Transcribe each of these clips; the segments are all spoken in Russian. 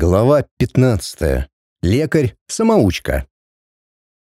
Глава 15. Лекарь-самоучка.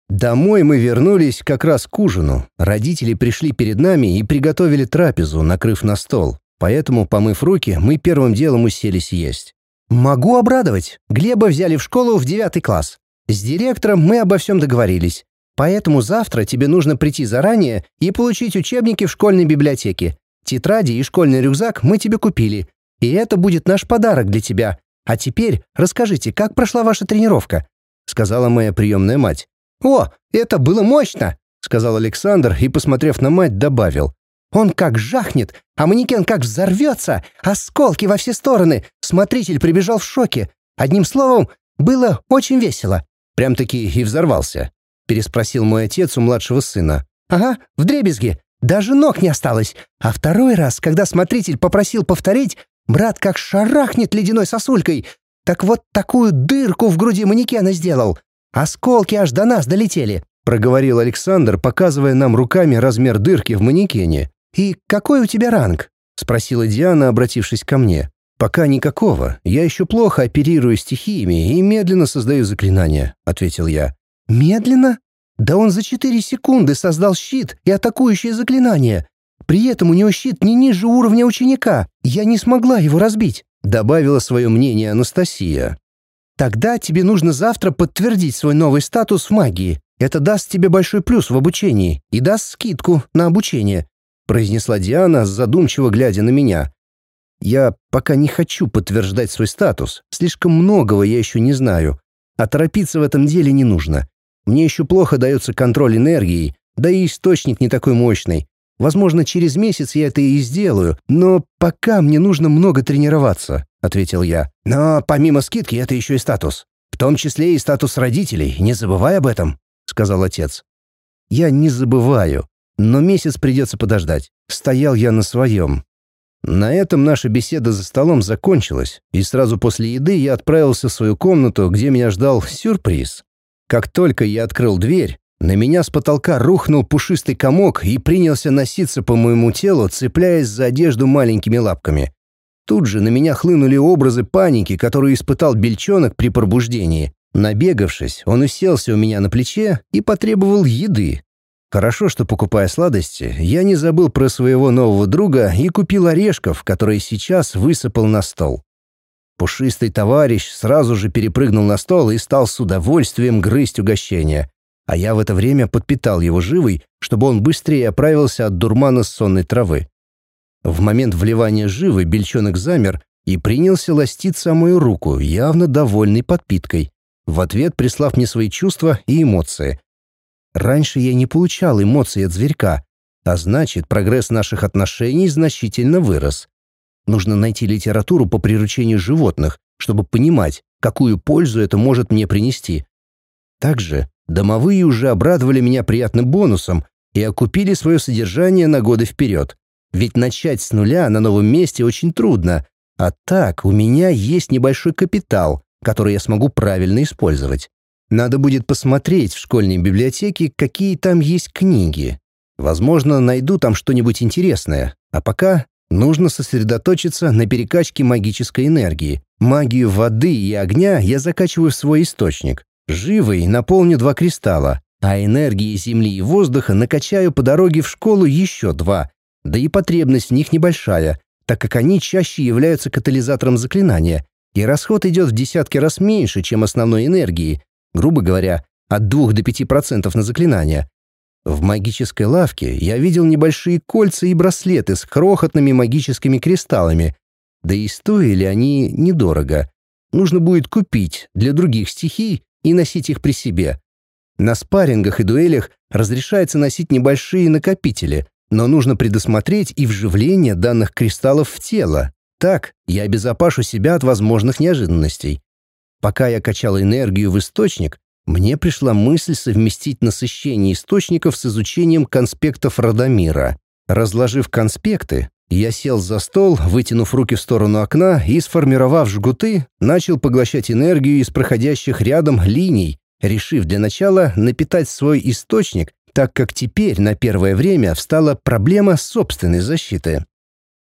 Домой мы вернулись как раз к ужину. Родители пришли перед нами и приготовили трапезу, накрыв на стол. Поэтому, помыв руки, мы первым делом уселись есть. «Могу обрадовать. Глеба взяли в школу в девятый класс. С директором мы обо всем договорились. Поэтому завтра тебе нужно прийти заранее и получить учебники в школьной библиотеке. Тетради и школьный рюкзак мы тебе купили. И это будет наш подарок для тебя. А теперь расскажите, как прошла ваша тренировка?» — сказала моя приемная мать. «О, это было мощно!» — сказал Александр и, посмотрев на мать, добавил. «Он как жахнет, а манекен как взорвется, осколки во все стороны. Смотритель прибежал в шоке. Одним словом, было очень весело». «Прям-таки и взорвался», — переспросил мой отец у младшего сына. «Ага, в дребезги. Даже ног не осталось. А второй раз, когда смотритель попросил повторить, Брат как шарахнет ледяной сосулькой. Так вот такую дырку в груди манекена сделал. Осколки аж до нас долетели», — проговорил Александр, показывая нам руками размер дырки в манекене. «И какой у тебя ранг?» — спросила Диана, обратившись ко мне. «Пока никакого. Я еще плохо оперирую стихиями и медленно создаю заклинания», — ответил я. «Медленно? Да он за четыре секунды создал щит и атакующее заклинание. При этом у него щит не ниже уровня ученика. Я не смогла его разбить», — добавила свое мнение Анастасия. «Тогда тебе нужно завтра подтвердить свой новый статус в магии. Это даст тебе большой плюс в обучении и даст скидку на обучение», — произнесла Диана, задумчиво глядя на меня. «Я пока не хочу подтверждать свой статус. Слишком многого я еще не знаю. А торопиться в этом деле не нужно. Мне еще плохо дается контроль энергии, да и источник не такой мощный. Возможно, через месяц я это и сделаю, но пока мне нужно много тренироваться», — ответил я. «Но помимо скидки это еще и статус. В том числе и статус родителей. Не забывай об этом», — сказал отец. «Я не забываю, но месяц придется подождать. Стоял я на своем. На этом наша беседа за столом закончилась, и сразу после еды я отправился в свою комнату, где меня ждал сюрприз. Как только я открыл дверь, на меня с потолка рухнул пушистый комок и принялся носиться по моему телу, цепляясь за одежду маленькими лапками. Тут же на меня хлынули образы паники, которые испытал бельчонок при пробуждении. Набегавшись, он уселся у меня на плече и потребовал еды. Хорошо, что, покупая сладости, я не забыл про своего нового друга и купил орешков, которые сейчас высыпал на стол. Пушистый товарищ сразу же перепрыгнул на стол и стал с удовольствием грызть угощение а я в это время подпитал его живой, чтобы он быстрее оправился от дурмана сонной травы. В момент вливания живы бельчонок замер и принялся ластиться о мою руку, явно довольный подпиткой, в ответ прислав мне свои чувства и эмоции. Раньше я не получал эмоций от зверька, а значит, прогресс наших отношений значительно вырос. Нужно найти литературу по приручению животных, чтобы понимать, какую пользу это может мне принести. Также Домовые уже обрадовали меня приятным бонусом и окупили свое содержание на годы вперед. Ведь начать с нуля на новом месте очень трудно, а так у меня есть небольшой капитал, который я смогу правильно использовать. Надо будет посмотреть в школьной библиотеке, какие там есть книги. Возможно, найду там что-нибудь интересное. А пока нужно сосредоточиться на перекачке магической энергии. Магию воды и огня я закачиваю в свой источник. Живой наполню два кристалла, а энергии земли и воздуха накачаю по дороге в школу еще два. Да и потребность в них небольшая, так как они чаще являются катализатором заклинания, и расход идет в десятки раз меньше, чем основной энергии, грубо говоря, от 2 до 5% на заклинание. В магической лавке я видел небольшие кольца и браслеты с крохотными магическими кристаллами, да и стоили они недорого. Нужно будет купить для других стихий и носить их при себе. На спаррингах и дуэлях разрешается носить небольшие накопители, но нужно предусмотреть и вживление данных кристаллов в тело. Так я обезопашу себя от возможных неожиданностей. Пока я качал энергию в источник, мне пришла мысль совместить насыщение источников с изучением конспектов Радомира. Разложив конспекты, я сел за стол, вытянув руки в сторону окна и, сформировав жгуты, начал поглощать энергию из проходящих рядом линий, решив для начала напитать свой источник, так как теперь на первое время встала проблема собственной защиты.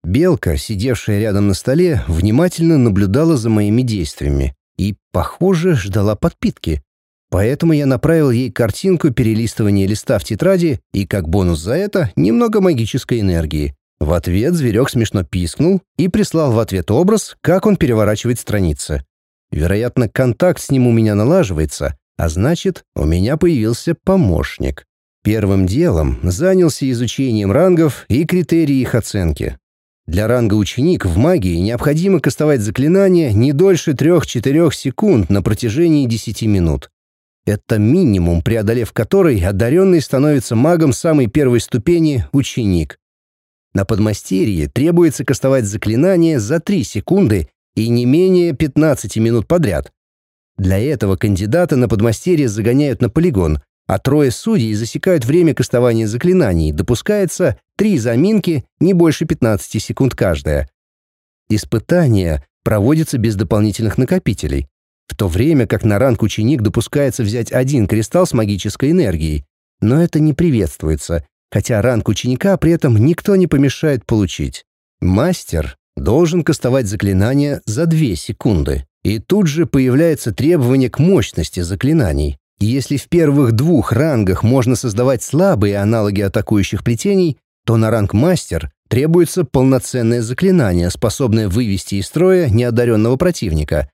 Белка, сидевшая рядом на столе, внимательно наблюдала за моими действиями. и, похоже, ждала подпитки. Поэтому я направил ей картинку перелистывания листа в тетради и, как бонус за это, немного магической энергии. В ответ зверек смешно пискнул и прислал в ответ образ, как он переворачивает страницы. Вероятно, контакт с ним у меня налаживается, а значит, у меня появился помощник. Первым делом занялся изучением рангов и критерий их оценки. Для ранга ученик в магии необходимо кастовать заклинание не дольше 3-4 секунд на протяжении 10 минут. Это минимум, преодолев который одаренный становится магом самой первой ступени ученик. На подмастерье требуется кастовать заклинание за 3 секунды и не менее 15 минут подряд. Для этого кандидата на подмастерье загоняют на полигон, а трое судей засекают время кастования заклинаний, допускается три заминки, не больше 15 секунд каждая. Испытание проводится без дополнительных накопителей, в то время как на ранг ученик допускается взять один кристалл с магической энергией, но это не приветствуется, хотя ранг ученика при этом никто не помешает получить. Мастер должен кастовать заклинание за 2 секунды, и тут же появляется требование к мощности заклинаний. Если в первых двух рангах можно создавать слабые аналоги атакующих плетений, то на ранг мастер требуется полноценное заклинание, способное вывести из строя неодаренного противника.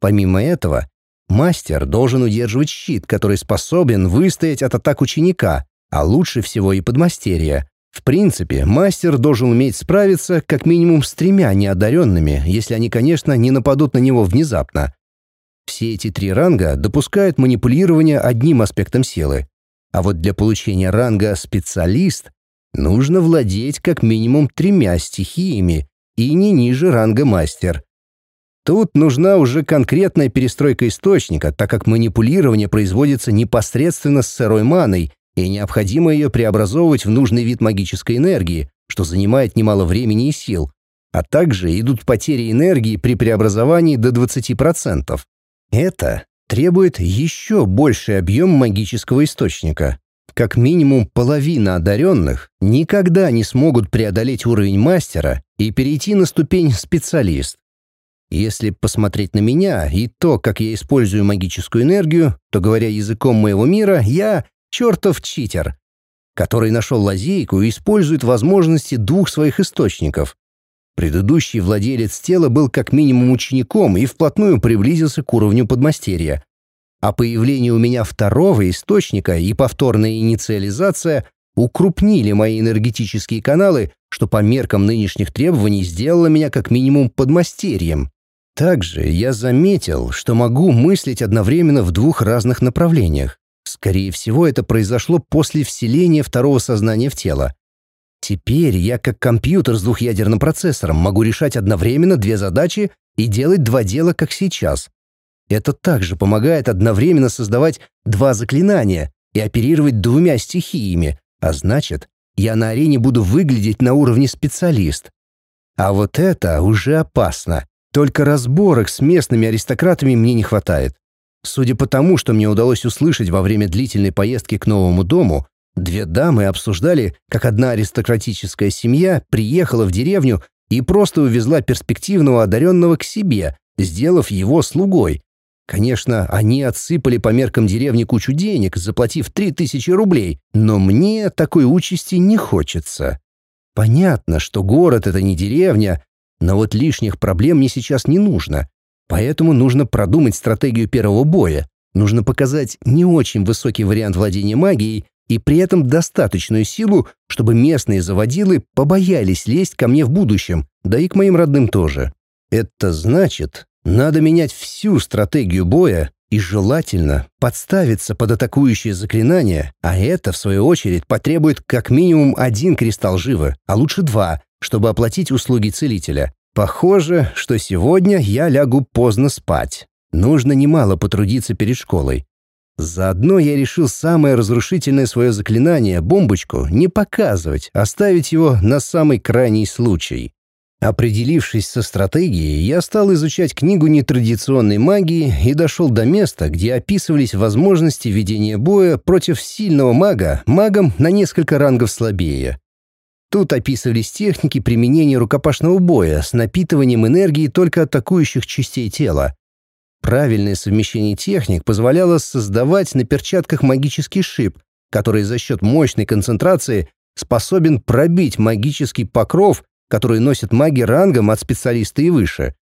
Помимо этого, мастер должен удерживать щит, который способен выстоять от атак ученика, а лучше всего и подмастерья. В принципе, мастер должен уметь справиться как минимум с тремя неодаренными, если они, конечно, не нападут на него внезапно. Все эти три ранга допускают манипулирование одним аспектом силы. А вот для получения ранга «специалист» нужно владеть как минимум тремя стихиями и не ниже ранга «мастер». Тут нужна уже конкретная перестройка источника, так как манипулирование производится непосредственно с сырой маной, и необходимо ее преобразовывать в нужный вид магической энергии, что занимает немало времени и сил, а также идут потери энергии при преобразовании до 20%. Это требует еще больший объем магического источника. Как минимум половина одаренных никогда не смогут преодолеть уровень мастера и перейти на ступень специалист. Если посмотреть на меня и то, как я использую магическую энергию, то, говоря языком моего мира, я чертов читер, который нашел лазейку и использует возможности двух своих источников. Предыдущий владелец тела был как минимум учеником и вплотную приблизился к уровню подмастерья. А появление у меня второго источника и повторная инициализация укрупнили мои энергетические каналы, что по меркам нынешних требований сделало меня как минимум подмастерьем. Также я заметил, что могу мыслить одновременно в двух разных направлениях. Скорее всего, это произошло после вселения второго сознания в тело. Теперь я, как компьютер с двухъядерным процессором, могу решать одновременно две задачи и делать два дела, как сейчас. Это также помогает одновременно создавать два заклинания и оперировать двумя стихиями, а значит, я на арене буду выглядеть на уровне специалист. А вот это уже опасно. Только разборок с местными аристократами мне не хватает. Судя по тому, что мне удалось услышать во время длительной поездки к новому дому, Две дамы обсуждали, как одна аристократическая семья приехала в деревню и просто увезла перспективного одаренного к себе, сделав его слугой. Конечно, они отсыпали по меркам деревни кучу денег, заплатив три тысячи рублей, но мне такой участи не хочется. Понятно, что город — это не деревня, но вот лишних проблем мне сейчас не нужно. Поэтому нужно продумать стратегию первого боя. Нужно показать не очень высокий вариант владения магией и при этом достаточную силу, чтобы местные заводилы побоялись лезть ко мне в будущем, да и к моим родным тоже. Это значит, надо менять всю стратегию боя и желательно подставиться под атакующее заклинание, а это, в свою очередь, потребует как минимум один кристалл живы, а лучше два, чтобы оплатить услуги целителя. Похоже, что сегодня я лягу поздно спать. Нужно немало потрудиться перед школой. Заодно я решил самое разрушительное свое заклинание, бомбочку, не показывать, оставить его на самый крайний случай. Определившись со стратегией, я стал изучать книгу нетрадиционной магии и дошел до места, где описывались возможности ведения боя против сильного мага магом на несколько рангов слабее. Тут описывались техники применения рукопашного боя с напитыванием энергии только атакующих частей тела. Правильное совмещение техник позволяло создавать на перчатках магический шип, который за счет мощной концентрации способен пробить магический покров, который носят маги рангом от специалиста и выше.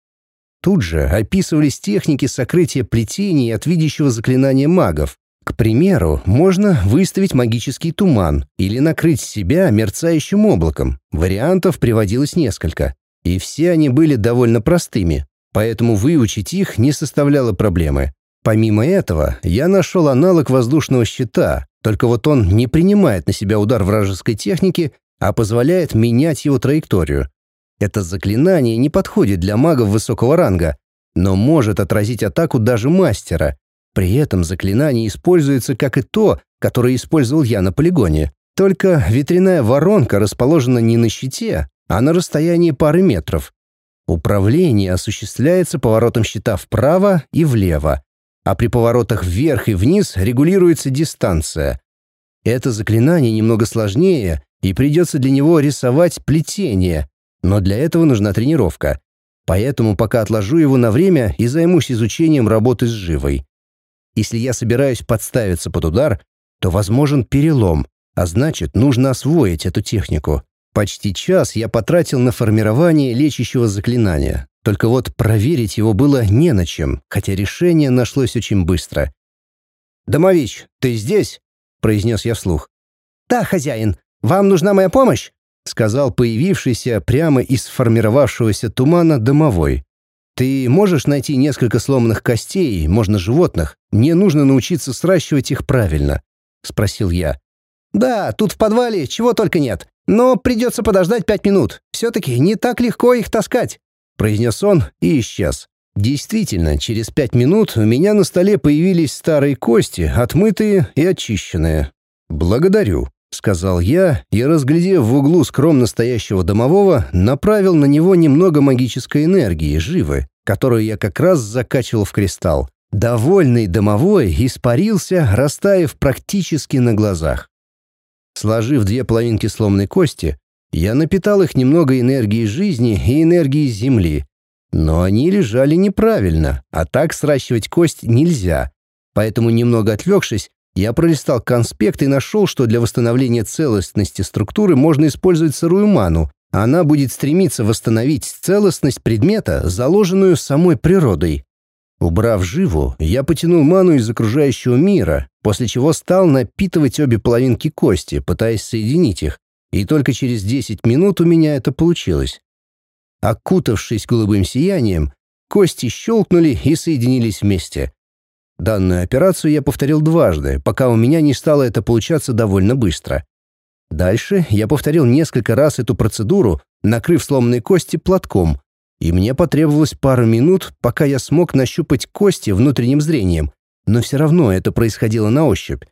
Тут же описывались техники сокрытия плетений от видящего заклинания магов. К примеру, можно выставить магический туман или накрыть себя мерцающим облаком. Вариантов приводилось несколько. И все они были довольно простыми, поэтому выучить их не составляло проблемы. Помимо этого, я нашел аналог воздушного щита, только вот он не принимает на себя удар вражеской техники, а позволяет менять его траекторию. Это заклинание не подходит для магов высокого ранга, но может отразить атаку даже мастера. При этом заклинание используется как и то, которое использовал я на полигоне. Только ветряная воронка расположена не на щите, а на расстоянии пары метров. Управление осуществляется поворотом щита вправо и влево, а при поворотах вверх и вниз регулируется дистанция. Это заклинание немного сложнее, и придется для него рисовать плетение, но для этого нужна тренировка. Поэтому пока отложу его на время и займусь изучением работы с живой. Если я собираюсь подставиться под удар, то возможен перелом, а значит, нужно освоить эту технику. Почти час я потратил на формирование лечащего заклинания. Только вот проверить его было не на чем, хотя решение нашлось очень быстро. «Домович, ты здесь?» — произнес я вслух. «Да, хозяин. Вам нужна моя помощь?» — сказал появившийся прямо из сформировавшегося тумана домовой. «Ты можешь найти несколько сломанных костей, можно животных? Мне нужно научиться сращивать их правильно», — спросил я. «Да, тут в подвале чего только нет. Но придется подождать пять минут. Все-таки не так легко их таскать», — произнес он и исчез. Действительно, через пять минут у меня на столе появились старые кости, отмытые и очищенные. «Благодарю», — сказал я и, разглядев в углу скромно стоящего домового, направил на него немного магической энергии, живы, которую я как раз закачивал в кристалл. Довольный домовой испарился, растаяв практически на глазах. Сложив две половинки сломанной кости, я напитал их немного энергией жизни и энергией земли. Но они лежали неправильно, а так сращивать кость нельзя. Поэтому, немного отвлекшись, я пролистал конспект и нашел, что для восстановления целостности структуры можно использовать сырую ману. Она будет стремиться восстановить целостность предмета, заложенную самой природой. Убрав живу, я потянул ману из окружающего мира, после чего стал напитывать обе половинки кости, пытаясь соединить их, и только через 10 минут у меня это получилось. Окутавшись голубым сиянием, кости щелкнули и соединились вместе. Данную операцию я повторил дважды, пока у меня не стало это получаться довольно быстро. Дальше я повторил несколько раз эту процедуру, накрыв сломанные кости платком, и мне потребовалось пару минут, пока я смог нащупать кости внутренним зрением, но все равно это происходило на ощупь.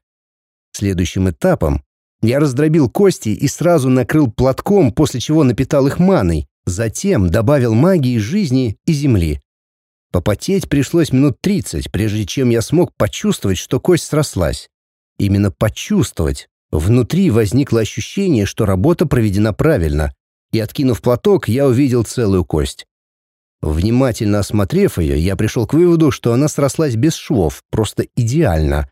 Следующим этапом я раздробил кости и сразу накрыл платком, после чего напитал их маной, затем добавил магии жизни и земли. Попотеть пришлось минут 30, прежде чем я смог почувствовать, что кость срослась. Именно почувствовать. Внутри возникло ощущение, что работа проведена правильно, и, откинув платок, я увидел целую кость. Внимательно осмотрев ее, я пришел к выводу, что она срослась без швов, просто идеально.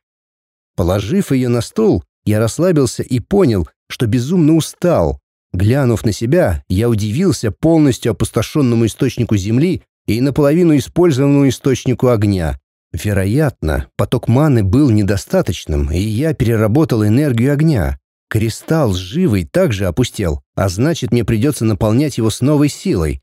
Положив ее на стол, я расслабился и понял, что безумно устал. Глянув на себя, я удивился полностью опустошенному источнику земли и наполовину использованному источнику огня. Вероятно, поток маны был недостаточным, и я переработал энергию огня. Кристалл с живой также опустел, а значит, мне придется наполнять его с новой силой.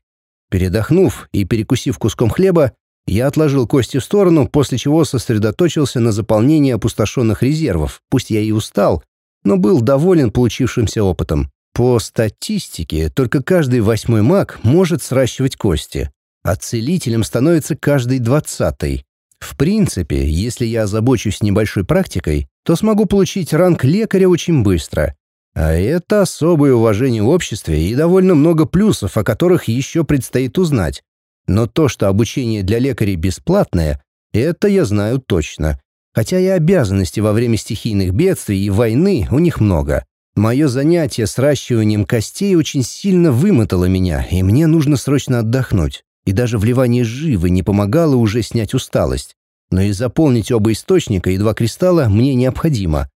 Передохнув и перекусив куском хлеба, я отложил кости в сторону, после чего сосредоточился на заполнении опустошенных резервов. Пусть я и устал, но был доволен получившимся опытом. По статистике, только каждый восьмой маг может сращивать кости, а целителем становится каждый двадцатый. В принципе, если я озабочусь небольшой практикой, то смогу получить ранг лекаря очень быстро. А это особое уважение в обществе и довольно много плюсов, о которых еще предстоит узнать. Но то, что обучение для лекарей бесплатное, это я знаю точно. Хотя и обязанности во время стихийных бедствий и войны у них много. Мое занятие сращиванием костей очень сильно вымотало меня, и мне нужно срочно отдохнуть. И даже вливание живы не помогало уже снять усталость. Но и заполнить оба источника и два кристалла мне необходимо.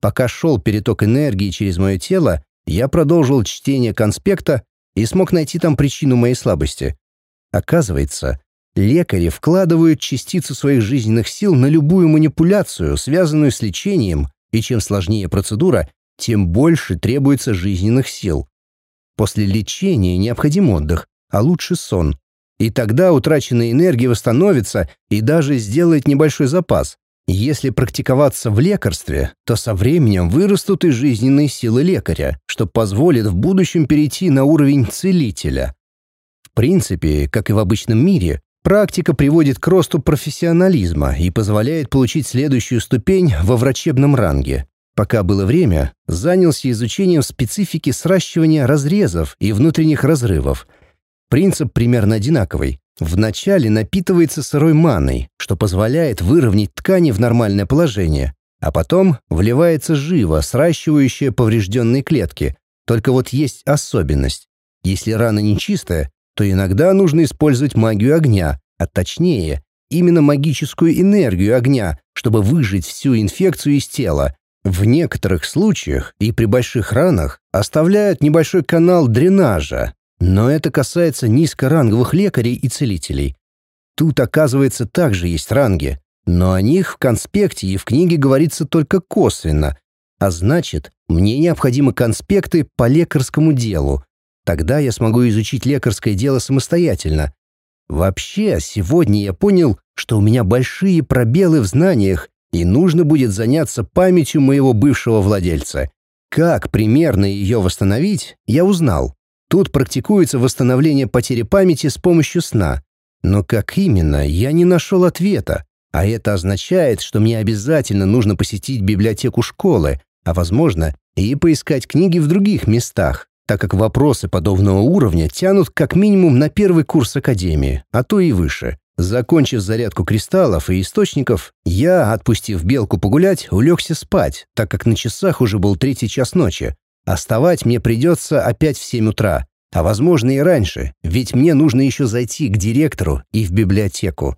Пока шел переток энергии через мое тело, я продолжил чтение конспекта и смог найти там причину моей слабости. Оказывается, лекари вкладывают частицу своих жизненных сил на любую манипуляцию, связанную с лечением, и чем сложнее процедура, тем больше требуется жизненных сил. После лечения необходим отдых, а лучше сон. И тогда утраченная энергия восстановится и даже сделает небольшой запас. Если практиковаться в лекарстве, то со временем вырастут и жизненные силы лекаря, что позволит в будущем перейти на уровень целителя. В принципе, как и в обычном мире, практика приводит к росту профессионализма и позволяет получить следующую ступень во врачебном ранге. Пока было время, занялся изучением специфики сращивания разрезов и внутренних разрывов. Принцип примерно одинаковый. Вначале напитывается сырой маной, что позволяет выровнять ткани в нормальное положение, а потом вливается живо, сращивающее поврежденные клетки. Только вот есть особенность. Если рана нечистая, то иногда нужно использовать магию огня, а точнее, именно магическую энергию огня, чтобы выжить всю инфекцию из тела, в некоторых случаях и при больших ранах оставляют небольшой канал дренажа, но это касается низкоранговых лекарей и целителей. Тут, оказывается, также есть ранги, но о них в конспекте и в книге говорится только косвенно, а значит, мне необходимы конспекты по лекарскому делу. Тогда я смогу изучить лекарское дело самостоятельно. Вообще, сегодня я понял, что у меня большие пробелы в знаниях и нужно будет заняться памятью моего бывшего владельца. Как примерно ее восстановить, я узнал. Тут практикуется восстановление потери памяти с помощью сна. Но как именно, я не нашел ответа. А это означает, что мне обязательно нужно посетить библиотеку школы, а, возможно, и поискать книги в других местах, так как вопросы подобного уровня тянут как минимум на первый курс академии, а то и выше. Закончив зарядку кристаллов и источников, я, отпустив белку погулять, улегся спать, так как на часах уже был третий час ночи. Оставать мне придется опять в семь утра, а возможно и раньше, ведь мне нужно еще зайти к директору и в библиотеку.